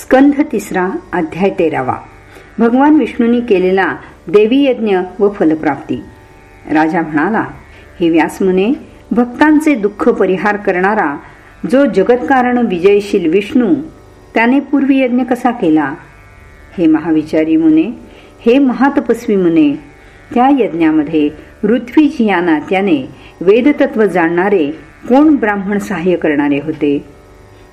स्कंध तिसरा अध्याय तेरावा. भगवान विष्णूंनी केलेला देवी यज्ञ व फलप्राप्ती. राजा म्हणाला हे व्यासमुने भक्तांचे दुःख परिहार करणारा जो जगतकारण विजयशील विष्णू त्याने पूर्वी यज्ञ कसा केला? हे महाविचारी मुने हे महातपस्वी मुने त्या यज्ञामध्ये ऋत्वी या नात्याने वेदतत्व जाणणारे कोण ब्राह्मण सहाय्य करणारे होते?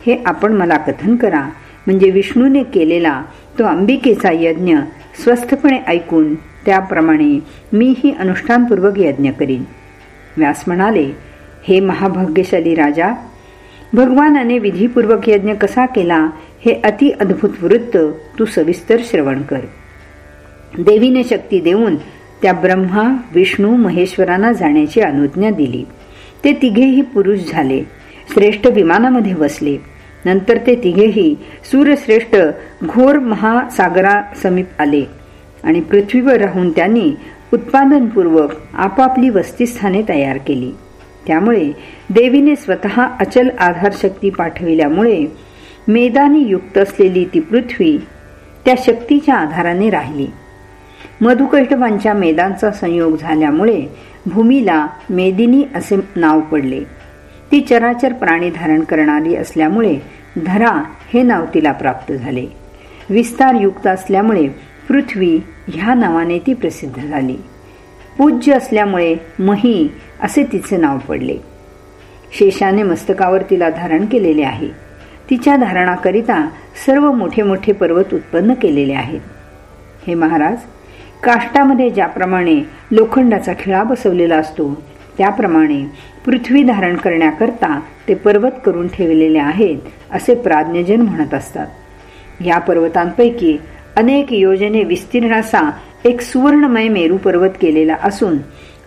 हे आपण मला कथन करा. म्हणजे विष्णूने केलेला तो अंबिकेचा यज्ञ स्वस्थपणे ऐकून त्याप्रमाणे मीही अनुष्ठानपूर्वक यज्ञ करीन. व्यास म्हणाले हे महाभाग्यशाली राजा भगवानाने विधीपूर्वक यज्ञ कसा केला हे अति अद्भुत वृत्त तू सविस्तर श्रवण कर. देवीने शक्ती देऊन त्या ब्रह्मा विष्णू महेश्वरांना जाण्याची अनुज्ञा दिली. ते तिघेही पुरुष झाले श्रेष्ठ विमानामध्ये बसले. नंतर ते तिघेही सूर्यश्रेष्ठ घोर महासागरा समीप आले आणि पृथ्वीवर राहून त्यांनी उत्पादनपूर्वक आपापली वस्तीस्थाने तयार केली. त्यामुळे देवीने स्वतः अचल आधारशक्ती पाठविल्यामुळे मेदानी युक्त असलेली ती पृथ्वी त्या शक्तीच्या आधाराने राहिली. मधुकैटवांच्या मेदांचा संयोग झाल्यामुळे भूमीला मेदिनी असे नाव पडले. ती चराचर प्राणी धारण करणारी असल्यामुळे धरा हे नाव तिला प्राप्त झाले. विस्तार युक्त असल्यामुळे पृथ्वी ह्या नावाने ती प्रसिद्ध झाली. पूज्य असल्यामुळे मही असे तिचे नाव पडले. शेषाने मस्तकावर तिला धारण केलेले आहे. तिच्या धारणाकरिता सर्व मोठे मोठे पर्वत उत्पन्न केलेले आहेत. हे महाराज काष्टामध्ये ज्याप्रमाणे लोखंडाचा खिळा बसवलेला असतो त्याप्रमाणे पृथ्वी धारण करण्याकरता ते पर्वत करून ठेवलेले आहेत असे प्राज्ञजन म्हणत असतात. या पर्वतांपैकी अनेक योजने विस्तीर्ण असा एक सुवर्णमय मेरू पर्वत केलेला असून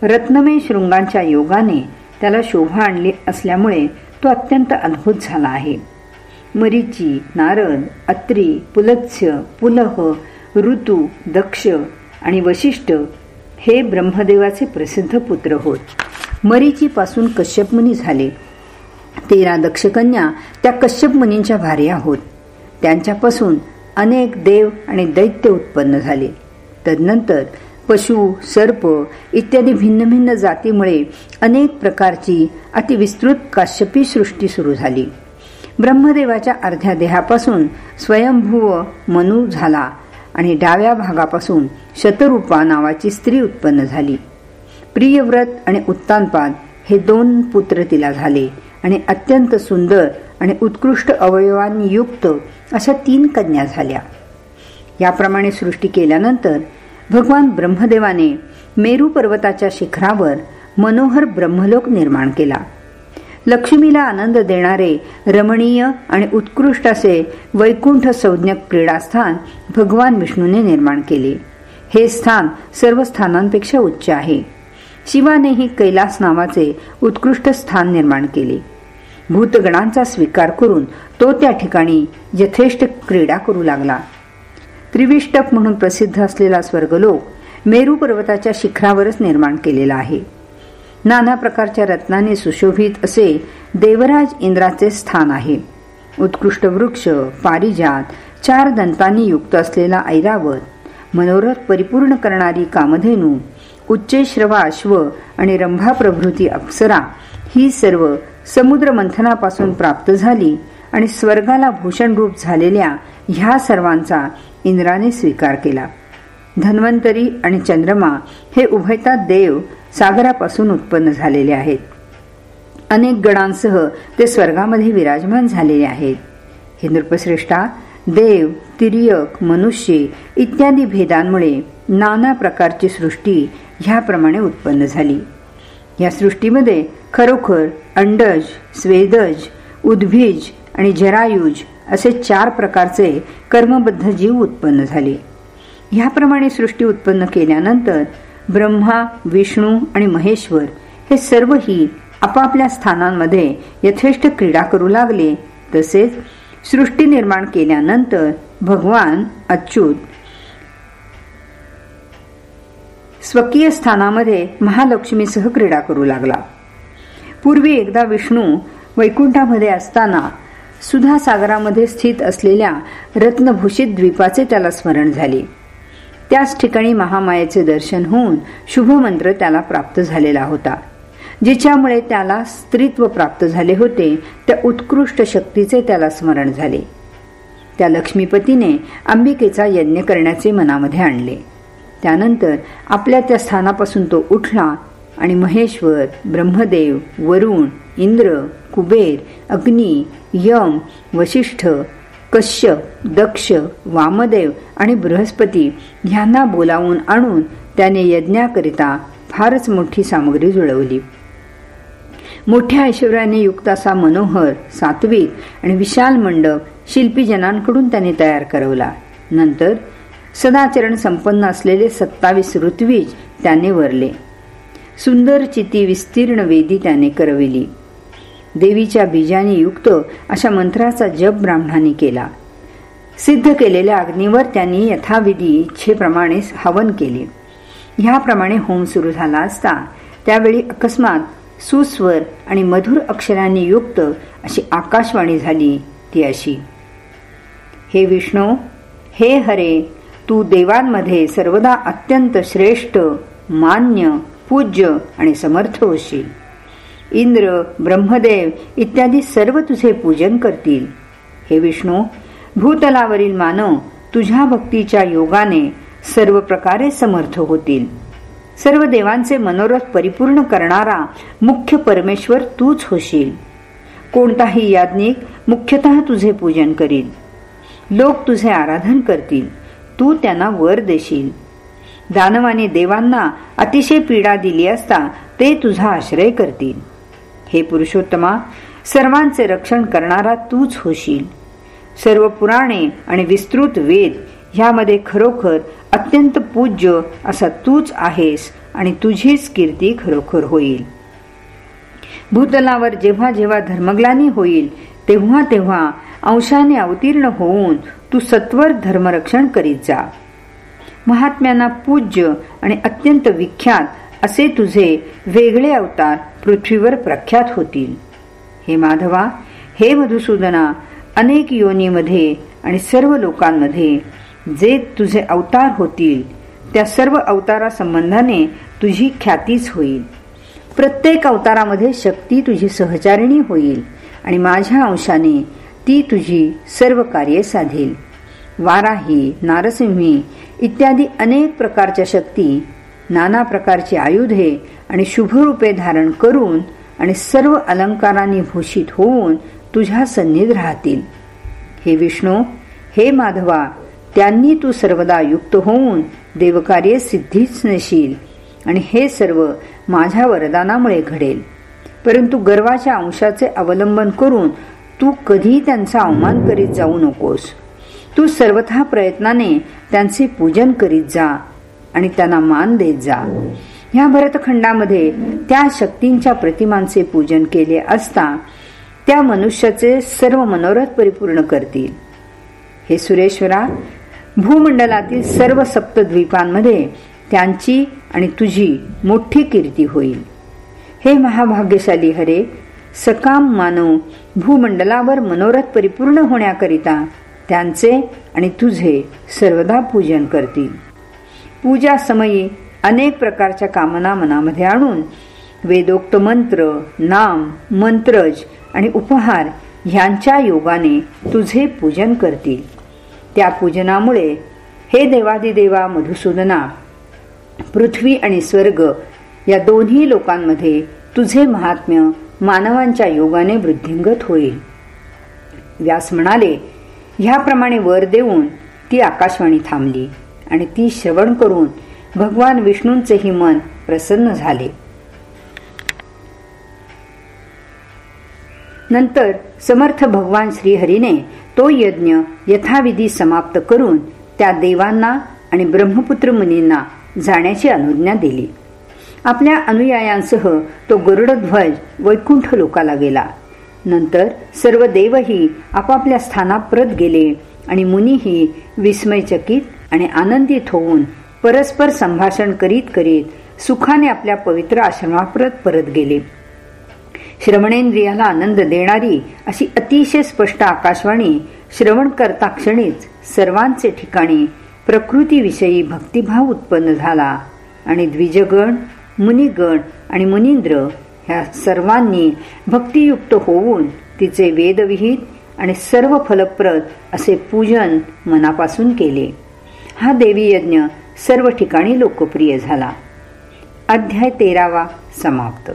रत्नमय शृंगांच्या योगाने त्याला शोभा आणली असल्यामुळे तो अत्यंत अद्भुत झाला आहे. मरीची नारद अत्री पुलत्स्य पुलह ऋतू दक्ष आणि वशिष्ठ हे ब्रह्मदेवाचे प्रसिद्ध पुत्र होत. मरीचीपासून कश्यपमुनी झाले. तेरा दक्षकन्या त्या कश्यपमुनींच्या भार्या होत त्यांच्यापासून अनेक देव आणि दैत्य उत्पन्न झाले. तदनंतर पशु सर्प इत्यादी भिन्न भिन्न जातीमुळे अनेक प्रकारची अतिविस्तृत काश्यपी सृष्टी सुरू झाली. ब्रह्मदेवाच्या अर्ध्या देहापासून स्वयंभूव मनू झाला आणि डाव्या भागापासून शतरूपा नावाची स्त्री उत्पन्न झाली. प्रियव्रत आणि उत्तानपाद हे दोन पुत्र तिला झाले आणि अत्यंत सुंदर आणि उत्कृष्ट अवयवांनी युक्त अशा तीन कन्या झाल्या. याप्रमाणे सृष्टी केल्यानंतर भगवान ब्रह्मदेवाने मेरू पर्वताच्या शिखरावर मनोहर ब्रह्मलोक निर्माण केला. लक्ष्मीला आनंद देणारे रमणीय आणि उत्कृष्ट असे वैकुंठ संज्ञक क्रीडास्थान भगवान विष्णूने निर्माण केले. हे स्थान सर्व स्थानांपेक्षा उच्च आहे. शिवानेही कैलास नावाचे उत्कृष्ट स्थान निर्माण केले. भूतगणांचा स्वीकार करून तो त्या ठिकाणी यथेष्ट क्रीडा करू लागला. त्रिविष्टप म्हणून प्रसिद्ध असलेला स्वर्गलोक मेरू पर्वताच्या शिखरावरच निर्माण केलेला आहे. नाना प्रकारच्या रत्नाने सुशोभित असे देवराज इंद्राचे स्थान आहे. उत्कृष्ट वृक्ष पारिजात चार दंतांनी युक्त असलेला ऐरावत मनोरथ परिपूर्ण करणारी कामधेनू उच्चेश्रवा अश्व आणि रंभा प्रभृती अप्सरा ही सर्व समुद्र मंथनापासून प्राप्त झाली आणि स्वर्गाला भूषण रूप झालेल्या ह्या सर्वांचा इंद्राने स्वीकार केला. धन्वंतरी आणि चंद्रमा हे उभयता देव सागरापासून उत्पन्न झालेले आहेत. अनेक गणांसह ते स्वर्गामध्ये विराजमान झालेले आहेत. हे नृपश्रेष्ठा देव तिर्यक मनुष्य इत्यादी भेदांमुळे नाना प्रकारची सृष्टी ह्याप्रमाणे उत्पन्न झाली. या सृष्टीमध्ये खरोखर अंडज स्वेदज उद्भिज आणि जरायुज असे चार प्रकारचे कर्मबद्ध जीव उत्पन्न झाले. ह्याप्रमाणे सृष्टी उत्पन्न केल्यानंतर ब्रह्मा विष्णू आणि महेश्वर हे सर्वही आपापल्या स्थानांमध्ये यथेष्ट क्रीडा करू लागले. तसेच सृष्टी निर्माण केल्यानंतर भगवान अच्युत स्वकीय स्थानामध्ये महालक्ष्मीसह क्रीडा करू लागला. पूर्वी एकदा विष्णू वैकुंठामध्ये असताना सुधा सागरामध्ये स्थित असलेल्या रत्नभूषित द्वीपाचे त्याला स्मरण झाले. त्याच ठिकाणी महामायेचे दर्शन होऊन शुभमंत्र त्याला प्राप्त झालेला होता. जिच्यामुळे त्याला स्त्रीत्व प्राप्त झाले होते त्या उत्कृष्ट शक्तीचे त्याला स्मरण झाले. त्या लक्ष्मीपतीने अंबिकेचा यज्ञ करण्याचे मनामध्ये आणले. त्यानंतर आपल्या त्या स्थानापासून तो उठला आणि महेश्वर ब्रह्मदेव वरुण इंद्र कुबेर अग्नी यम वशिष्ठ कश्यप दक्ष वामदेव आणि बृहस्पती यांना बोलावून आणून त्याने यज्ञाकरिता फारच मोठी सामग्री जुळवली. मोठ्या ऐश्वर्याने युक्त असा मनोहर सात्विक आणि विशाल मंडप शिल्पीजनांकडून त्याने तयार करवला. नंतर सदाचरण संपन्न असलेले सत्तावीस ऋत्वीज त्याने वरले. सुंदर चिती विस्तीर्ण वेदी त्याने करविली. देवीच्या बीजाने युक्त अशा मंत्राचा जप ब्राह्मणाने केला. सिद्ध केलेल्या अग्नीवर त्यांनी यथाविधी इच्छेप्रमाणे हवन केले. ह्याप्रमाणे होम सुरू झाला असता त्यावेळी अकस्मात सुस्वर आणि मधुर अक्षरांनी युक्त अशी आकाशवाणी झाली ती अशी. हे विष्णू हे हरे तू देवांमध्ये सर्वदा अत्यंत श्रेष्ठ मान्य पूज्य आणि समर्थ होशील. इंद्र ब्रह्मदेव इत्यादी सर्व तुझे पूजन करतील. हे विष्णू भूतलावरील मानव तुझ्या भक्तीच्या योगाने सर्व प्रकारे समर्थ होतील. सर्व देवांचे मनोरथ परिपूर्ण करणारा मुख्य परमेश्वर तूच होशील. कोणताही याज्ञिक मुख्यतः तुझे पूजन करील. लोक तुझे आराधन करतील. तू त्यांना वर देशील. दानवाने देवांना अतिशय पीडा दिली असता ते तुझा आश्रय करतील. हे पुरुषोत्तमा सर्वांचे रक्षण करणारा तूच होशील. सर्व पुराणे आणि विस्तृत वेद ह्यामध्ये खरोखर अत्यंत पूज्य असा तूच आहेस आणि तुझीच कीर्ती खरोखर होईल. भूतलावर जेव्हा जेव्हा धर्मग्लानी होईल तेव्हा तेव्हा अंशाने अवतीर्ण होऊन तू सत्वर धर्मरक्षण करीत जा. महात्म्यांना पूज्य आणि अत्यंत विख्यात असे तुझे वेगळे अवतार पृथ्वीवर प्रख्यात होतील. हे माधवा हे मधुसूदना अनेक योनीमध्ये आणि सर्व लोकांमध्ये जे तुझे अवतार होतील त्या सर्व अवतारासंबंधाने तुझी ख्यातीच होईल. प्रत्येक अवतारामध्ये शक्ती तुझी सहचारिणी होईल आणि माझ्या अंशाने ती तुझी सर्व कार्ये साधेल. वाराही नारसिंही इत्यादी अनेक प्रकारच्या शक्ती नाना प्रकारची आयुधे आणि शुभरूपे धारण करून आणि सर्व अलंकारांनी भूषित होऊन तुझ्या सन्निध राहतील. हे विष्णू हे माधवा त्यांनी तू सर्वदा युक्त होऊन देवकार्य सिद्धीच नशील आणि हे सर्व माझ्या वरदानामुळे घडेल. परंतु गर्वाच्या अंशाचे अवलंबन करून तू कधी त्यांचा अवमान करीत जाऊ नकोस. तू सर्वथा प्रयत्नाने त्यांचे पूजन करीत जा आणि त्यांना मान देत जा. ह्या भरतखंडामध्ये त्या शक्तींच्या प्रतिमांचे पूजन केले असता त्या मनुष्याचे सर्व मनोरथ परिपूर्ण करतील. हे सुरेश्वरा भूमंडलातील सर्व सप्तद्वीपांमध्ये त्यांची आणि तुझी मोठी कीर्ती होईल. हे महाभाग्यशाली हरे सकाम मानव भूमंडलावर मनोरथ परिपूर्ण होण्याकरिता त्यांचे आणि तुझे सर्वदा पूजन करतील. पूजा समयी अनेक प्रकारच्या कामना मनामध्ये आणून वेदोक्त मंत्र नाम मंत्रज आणि उपहार ह्यांच्या योगाने तुझे पूजन करतील. त्या पूजनामुळे हे देवादिदेवा मधुसूदना पृथ्वी आणि स्वर्ग या दोन्ही लोकांमध्ये तुझे महात्म्य मानवांच्या योगाने वृद्धिंगत होईल. व्यास म्हणाले ह्याप्रमाणे वर देऊन ती आकाशवाणी थांबली आणि ती श्रवण करून भगवान विष्णूंचेही मन प्रसन्न झाले. नंतर समर्थ भगवान श्रीहरीने तो यज्ञ यथाविधी समाप्त करून त्या देवांना आणि ब्रह्मपुत्र मुनींना जाण्याची अनुज्ञा दिली. आपल्या अनुयायांसह तो गरुडध्वज वैकुंठ लोकाला गेला. नंतर सर्व देवही आपापल्या स्थानात परत गेले आणि मुनीही विस्मयचकित आणि आनंदित होऊन परस्पर संभाषण करीत करीत सुखाने आपल्या पवित्र आश्रमाप्रत परत गेले. श्रवणेंद्रियाला आनंद देणारी अशी अतिशय स्पष्ट आकाशवाणी श्रवण करता क्षणीच सर्वांचे ठिकाणी प्रकृतीविषयी भक्तिभाव उत्पन्न झाला आणि द्विजगण मुनिगण आणि मुनींद्र ह्या सर्वांनी भक्तियुक्त होऊन तिचे वेदविहित आणि सर्व फलप्रद असे पूजन मनापासून केले. हा देवी यज्ञ सर्व ठिकाणी लोकप्रिय झाला. अध्याय तेरावा समाप्त.